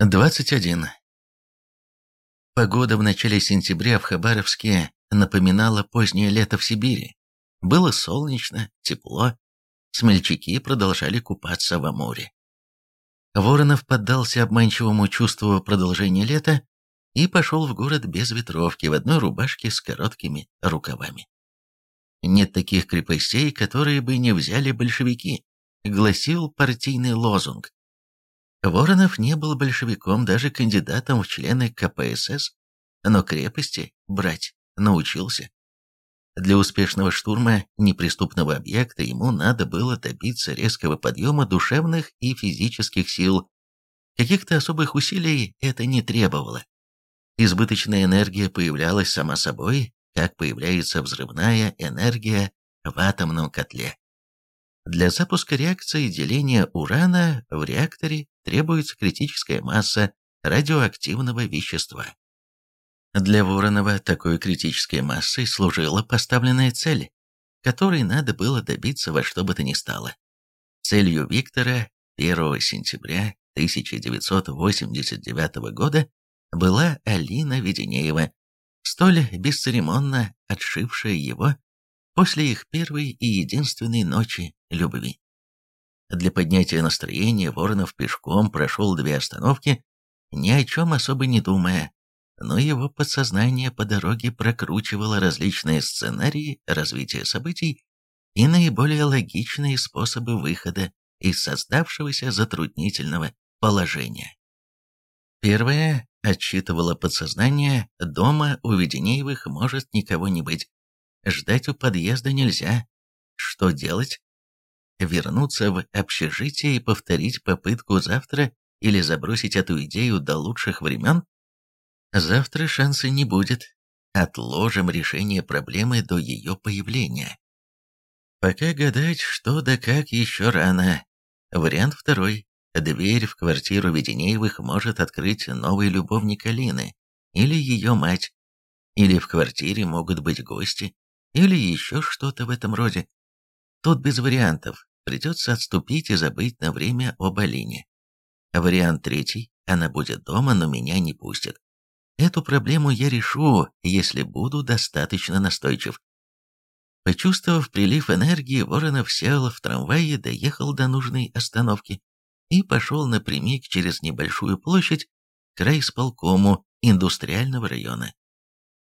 21. Погода в начале сентября в Хабаровске напоминала позднее лето в Сибири. Было солнечно, тепло, смельчаки продолжали купаться в море. Воронов поддался обманчивому чувству продолжения лета и пошел в город без ветровки, в одной рубашке с короткими рукавами. «Нет таких крепостей, которые бы не взяли большевики», гласил партийный лозунг. Воронов не был большевиком, даже кандидатом в члены КПСС, но крепости брать научился. Для успешного штурма неприступного объекта ему надо было добиться резкого подъема душевных и физических сил. Каких-то особых усилий это не требовало. Избыточная энергия появлялась сама собой, как появляется взрывная энергия в атомном котле. Для запуска реакции деления урана в реакторе требуется критическая масса радиоактивного вещества. Для Воронова такой критической массой служила поставленная цель, которой надо было добиться во что бы то ни стало. Целью Виктора 1 сентября 1989 года была Алина Веденеева, столь бесцеремонно отшившая его после их первой и единственной ночи любви. Для поднятия настроения Воронов пешком прошел две остановки, ни о чем особо не думая, но его подсознание по дороге прокручивало различные сценарии развития событий и наиболее логичные способы выхода из создавшегося затруднительного положения. Первое отчитывало подсознание, дома у Веденеевых может никого не быть. Ждать у подъезда нельзя. Что делать? Вернуться в общежитие и повторить попытку завтра или забросить эту идею до лучших времен? Завтра шанса не будет. Отложим решение проблемы до ее появления. Пока гадать, что да как, еще рано. Вариант второй. Дверь в квартиру Веденеевых может открыть новый любовник Алины или ее мать. Или в квартире могут быть гости, или еще что-то в этом роде. Тут без вариантов, придется отступить и забыть на время об Алине. Вариант третий, она будет дома, но меня не пустят. Эту проблему я решу, если буду достаточно настойчив. Почувствовав прилив энергии, Воронов сел в трамвай и доехал до нужной остановки и пошел напрямик через небольшую площадь к райисполкому индустриального района.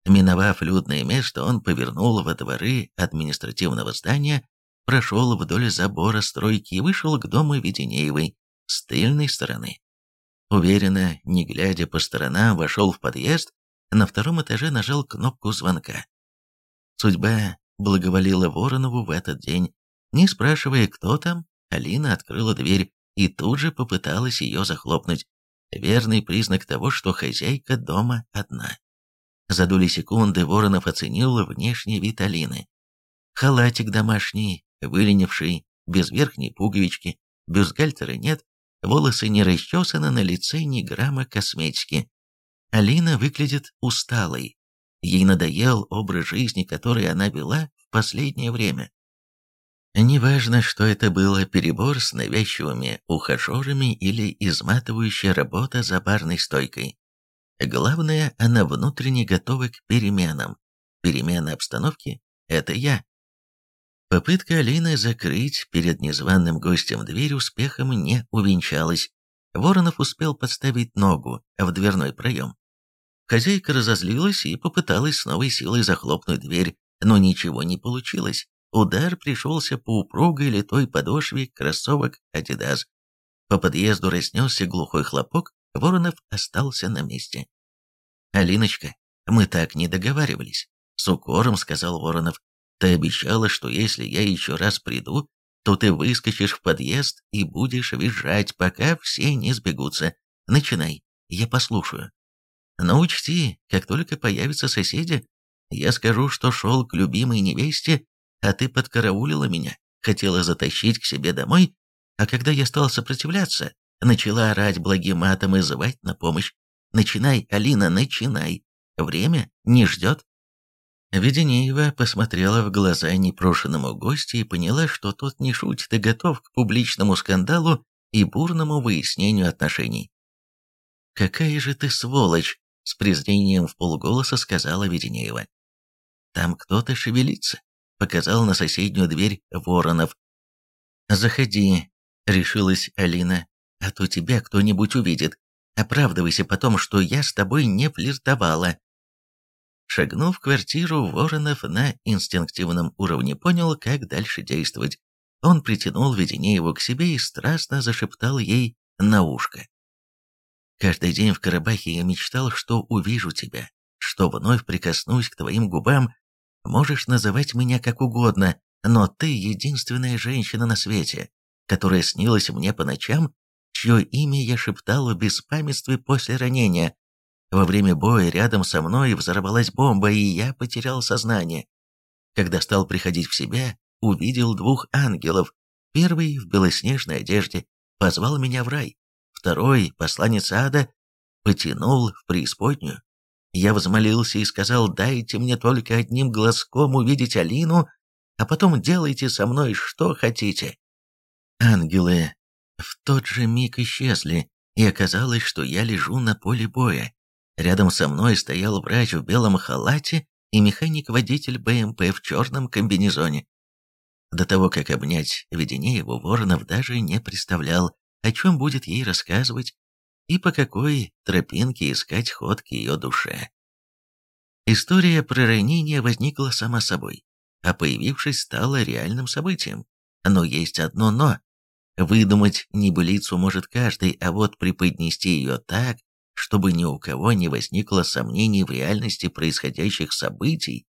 Миновав людное место, он повернул во дворы административного здания, прошел вдоль забора стройки и вышел к дому Веденеевой с тыльной стороны. Уверенно, не глядя по сторонам, вошел в подъезд, на втором этаже нажал кнопку звонка. Судьба благоволила Воронову в этот день. Не спрашивая, кто там, Алина открыла дверь и тут же попыталась ее захлопнуть. Верный признак того, что хозяйка дома одна. За доли секунды Воронов оценил внешний вид Алины. Халатик домашний, выленивший, без верхней пуговички, бюстгальтера нет, волосы не расчесаны, на лице ни грамма косметики. Алина выглядит усталой. Ей надоел образ жизни, который она вела в последнее время. Неважно, что это было, перебор с навязчивыми ухажерами или изматывающая работа за барной стойкой. Главное, она внутренне готова к переменам. Перемена обстановки – это я. Попытка Алины закрыть перед незваным гостем дверь успехом не увенчалась. Воронов успел подставить ногу в дверной проем. Хозяйка разозлилась и попыталась с новой силой захлопнуть дверь, но ничего не получилось. Удар пришелся по упругой литой подошве кроссовок «Адидас». По подъезду разнесся глухой хлопок, Воронов остался на месте. «Алиночка, мы так не договаривались», — с укором сказал Воронов. «Ты обещала, что если я еще раз приду, то ты выскочишь в подъезд и будешь визжать, пока все не сбегутся. Начинай, я послушаю. Но учти, как только появятся соседи, я скажу, что шел к любимой невесте, а ты подкараулила меня, хотела затащить к себе домой, а когда я стал сопротивляться, Начала орать благим матом и звать на помощь. «Начинай, Алина, начинай! Время не ждет!» Веденеева посмотрела в глаза непрошенному гостю и поняла, что тот не шутит и готов к публичному скандалу и бурному выяснению отношений. «Какая же ты сволочь!» — с презрением в полголоса сказала Веденеева. «Там кто-то шевелится», — показал на соседнюю дверь Воронов. «Заходи», — решилась Алина, — «а то тебя кто-нибудь увидит. Оправдывайся потом, что я с тобой не флиртовала». Шагнув в квартиру, Воронов на инстинктивном уровне понял, как дальше действовать. Он притянул Веденееву к себе и страстно зашептал ей на ушко. «Каждый день в Карабахе я мечтал, что увижу тебя, что вновь прикоснусь к твоим губам. Можешь называть меня как угодно, но ты единственная женщина на свете, которая снилась мне по ночам, чье имя я шептал в беспамятстве после ранения. Во время боя рядом со мной взорвалась бомба, и я потерял сознание. Когда стал приходить в себя, увидел двух ангелов. Первый в белоснежной одежде позвал меня в рай. Второй, посланец ада, потянул в преисподнюю. Я взмолился и сказал, дайте мне только одним глазком увидеть Алину, а потом делайте со мной что хотите. Ангелы в тот же миг исчезли, и оказалось, что я лежу на поле боя. Рядом со мной стоял врач в белом халате и механик-водитель БМП в черном комбинезоне. До того, как обнять Веденееву, Воронов даже не представлял, о чем будет ей рассказывать и по какой тропинке искать ход к ее душе. История про ранение возникла сама собой, а появившись стала реальным событием. Но есть одно «но». Выдумать небылицу может каждый, а вот преподнести ее так, чтобы ни у кого не возникло сомнений в реальности происходящих событий,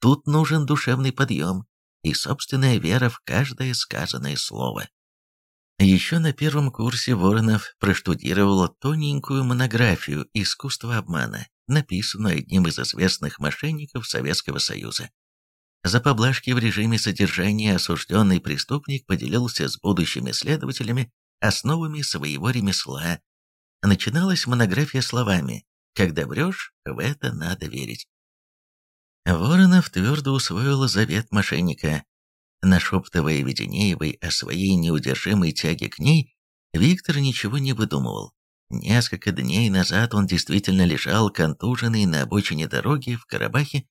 тут нужен душевный подъем и собственная вера в каждое сказанное слово. Еще на первом курсе Воронов проштудировал тоненькую монографию «Искусство обмана», написанную одним из известных мошенников Советского Союза. За поблажки в режиме содержания осужденный преступник поделился с будущими следователями основами своего ремесла Начиналась монография словами «Когда врешь, в это надо верить». Воронов твердо усвоил завет мошенника. Нашептывая Веденеевой о своей неудержимой тяге к ней, Виктор ничего не выдумывал. Несколько дней назад он действительно лежал контуженный на обочине дороги в Карабахе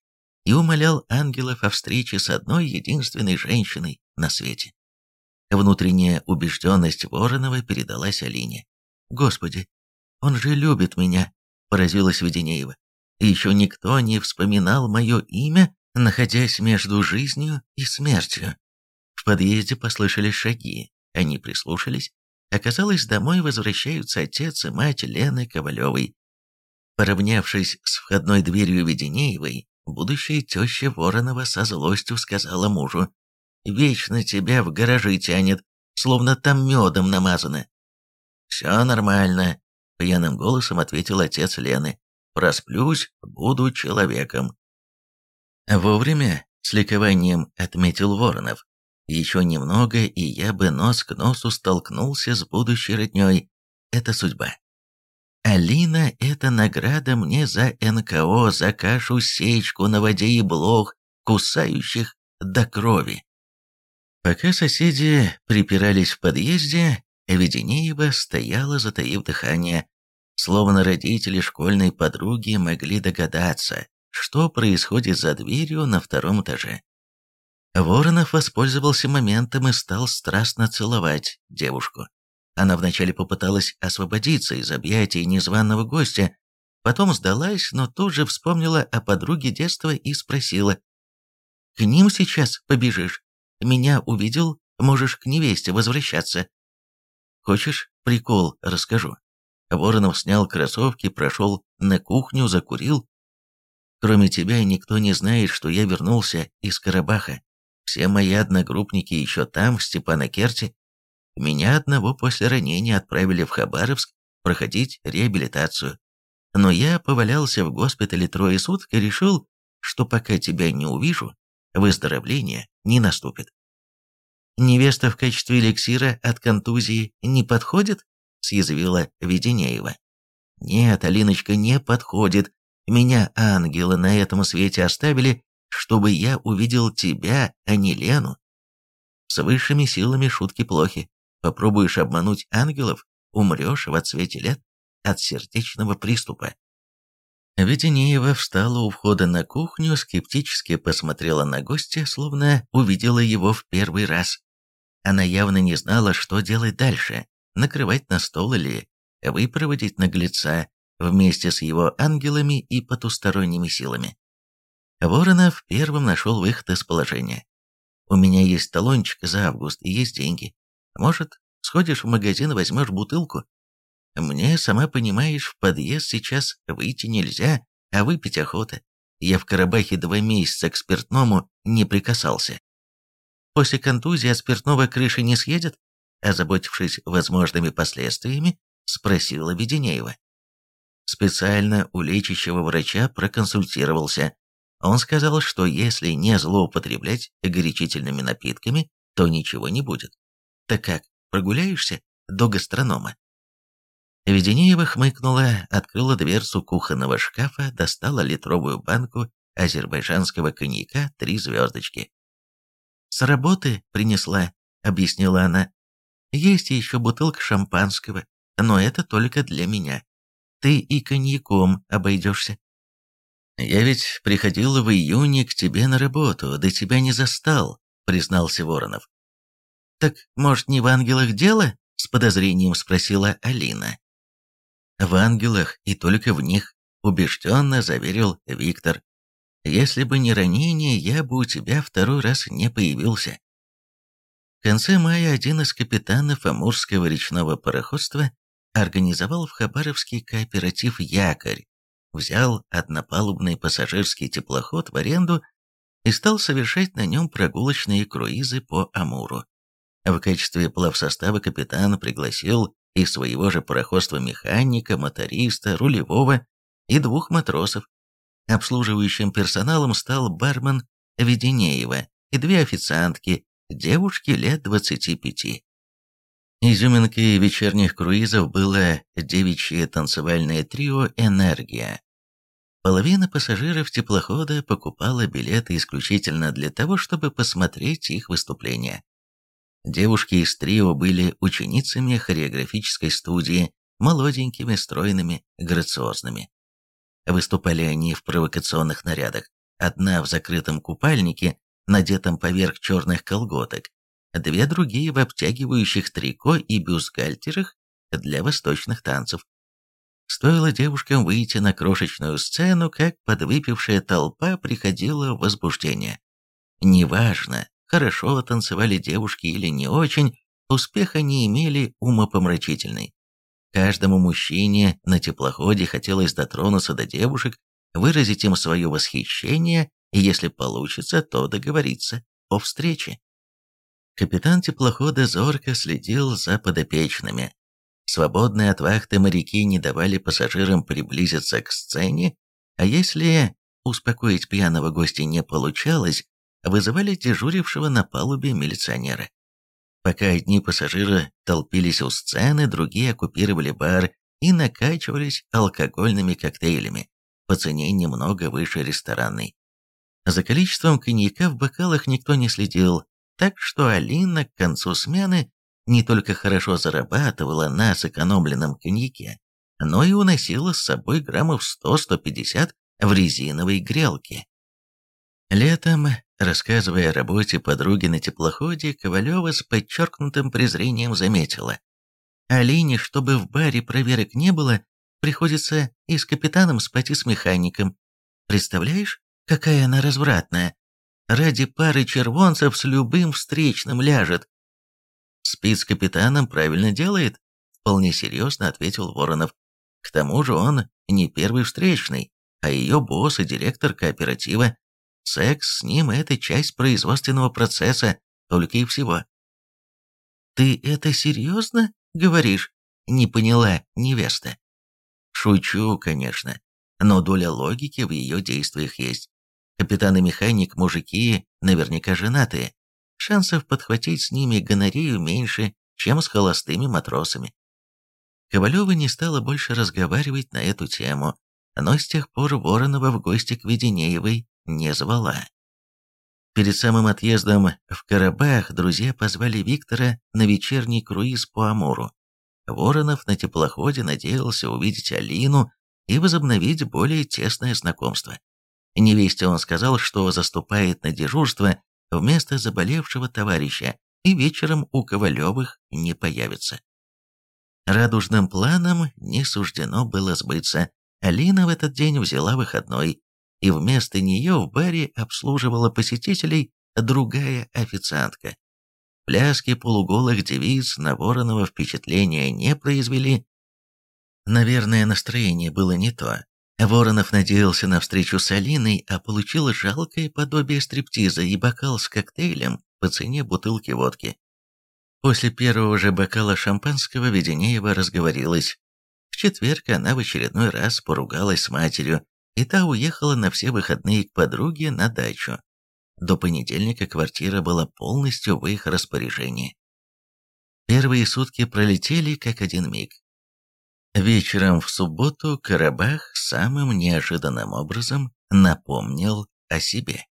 и умолял ангелов о встрече с одной единственной женщиной на свете. Внутренняя убежденность Воронова передалась Алине. «Господи, он же любит меня», — поразилась Веденеева. «И еще никто не вспоминал мое имя, находясь между жизнью и смертью». В подъезде послышались шаги. Они прислушались. Оказалось, домой возвращаются отец и мать Лены Ковалевой. Поравнявшись с входной дверью Веденеевой, будущая теща Воронова со злостью сказала мужу, «Вечно тебя в гаражи тянет, словно там медом намазано». «Все нормально», — пьяным голосом ответил отец Лены. «Просплюсь, буду человеком». Вовремя, с ликованием отметил Воронов. Еще немного, и я бы нос к носу столкнулся с будущей родней. Это судьба. Алина — это награда мне за НКО, за кашу-сечку на воде и блох, кусающих до крови. Пока соседи припирались в подъезде, Веденеева стояла, затаив дыхание, словно родители школьной подруги могли догадаться, что происходит за дверью на втором этаже. Воронов воспользовался моментом и стал страстно целовать девушку. Она вначале попыталась освободиться из объятий незваного гостя, потом сдалась, но тут же вспомнила о подруге детства и спросила. «К ним сейчас побежишь? Меня увидел, можешь к невесте возвращаться. Хочешь, прикол расскажу?» Воронов снял кроссовки, прошел на кухню, закурил. «Кроме тебя никто не знает, что я вернулся из Карабаха. Все мои одногруппники еще там, в Степанакерте. Меня одного после ранения отправили в Хабаровск проходить реабилитацию. Но я повалялся в госпитале трое суток и решил, что пока тебя не увижу, выздоровление не наступит. Невеста в качестве эликсира от контузии не подходит?» – съязвила Веденеева. «Нет, Алиночка, не подходит. Меня ангелы на этом свете оставили, чтобы я увидел тебя, а не Лену. С высшими силами шутки плохи. Попробуешь обмануть ангелов, умрешь в отсвете лет. от сердечного приступа. Веденеева встала у входа на кухню, скептически посмотрела на гостя, словно увидела его в первый раз. Она явно не знала, что делать дальше, накрывать на стол или выпроводить наглеца вместе с его ангелами и потусторонними силами. Воронов первым нашел выход из положения. «У меня есть талончик за август и есть деньги. Может, сходишь в магазин и возьмешь бутылку? Мне, сама понимаешь, в подъезд сейчас выйти нельзя, а выпить охота. Я в Карабахе два месяца к спиртному не прикасался. После контузии от спиртного крыши не съедет? Озаботившись возможными последствиями, спросила Веденеева. Специально у лечащего врача проконсультировался. Он сказал, что если не злоупотреблять горячительными напитками, то ничего не будет. Так как, прогуляешься до гастронома? Веденеева хмыкнула, открыла дверцу кухонного шкафа, достала литровую банку азербайджанского коньяка «Три звездочки». «С работы принесла», — объяснила она. «Есть еще бутылка шампанского, но это только для меня. Ты и коньяком обойдешься». «Я ведь приходила в июне к тебе на работу, до тебя не застал», — признался Воронов. «Так, может, не в ангелах дело?» — с подозрением спросила Алина. В ангелах и только в них, убежденно заверил Виктор. Если бы не ранение, я бы у тебя второй раз не появился. В конце мая один из капитанов Амурского речного пароходства организовал в Хабаровский кооператив «Якорь», взял однопалубный пассажирский теплоход в аренду и стал совершать на нем прогулочные круизы по Амуру. В качестве плавсостава капитан пригласил из своего же пароходства механика, моториста, рулевого и двух матросов. Обслуживающим персоналом стал бармен Веденеева и две официантки, девушки лет 25. Изюминкой вечерних круизов было девичье танцевальное трио «Энергия». Половина пассажиров теплохода покупала билеты исключительно для того, чтобы посмотреть их выступления. Девушки из трио были ученицами хореографической студии, молоденькими, стройными, грациозными. Выступали они в провокационных нарядах. Одна в закрытом купальнике, надетом поверх черных колготок, две другие в обтягивающих трико и бюстгальтерах для восточных танцев. Стоило девушкам выйти на крошечную сцену, как подвыпившая толпа приходила в возбуждение. Неважно, хорошо танцевали девушки или не очень, успеха не имели умопомрачительный. Каждому мужчине на теплоходе хотелось дотронуться до девушек, выразить им свое восхищение и, если получится, то договориться о встрече. Капитан теплохода зорко следил за подопечными. Свободные от вахты моряки не давали пассажирам приблизиться к сцене, а если успокоить пьяного гостя не получалось, вызывали дежурившего на палубе милиционера. Пока одни пассажиры толпились у сцены, другие оккупировали бар и накачивались алкогольными коктейлями, по цене немного выше ресторанной. За количеством коньяка в бокалах никто не следил, так что Алина к концу смены не только хорошо зарабатывала на сэкономленном коньяке, но и уносила с собой граммов 100-150 в резиновой грелке. Летом Рассказывая о работе подруги на теплоходе, Ковалева с подчеркнутым презрением заметила. Алине, чтобы в баре проверок не было, приходится и с капитаном спать, и с механиком. Представляешь, какая она развратная? Ради пары червонцев с любым встречным ляжет. Спит с капитаном, правильно делает, вполне серьезно ответил Воронов. К тому же он не первый встречный, а ее босс и директор кооператива. Секс с ним – это часть производственного процесса, только и всего. «Ты это серьезно говоришь?» – не поняла невеста. Шучу, конечно, но доля логики в ее действиях есть. Капитан и механик – мужики, наверняка женатые. Шансов подхватить с ними гонорею меньше, чем с холостыми матросами. Ковалева не стала больше разговаривать на эту тему, но с тех пор Воронова в гости к Веденеевой не звала. Перед самым отъездом в Карабах друзья позвали Виктора на вечерний круиз по Амуру. Воронов на теплоходе надеялся увидеть Алину и возобновить более тесное знакомство. Невесте он сказал, что заступает на дежурство вместо заболевшего товарища и вечером у Ковалевых не появится. Радужным планом не суждено было сбыться. Алина в этот день взяла выходной, и вместо нее в баре обслуживала посетителей другая официантка. Пляски полуголых девиц на Воронова впечатления не произвели. Наверное, настроение было не то. Воронов надеялся на встречу с Алиной, а получил жалкое подобие стриптиза и бокал с коктейлем по цене бутылки водки. После первого же бокала шампанского Веденеева разговорилась. В четверг она в очередной раз поругалась с матерью, и та уехала на все выходные к подруге на дачу. До понедельника квартира была полностью в их распоряжении. Первые сутки пролетели как один миг. Вечером в субботу Карабах самым неожиданным образом напомнил о себе.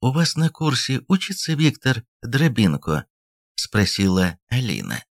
«У вас на курсе учится Виктор Дробинко?» – спросила Алина.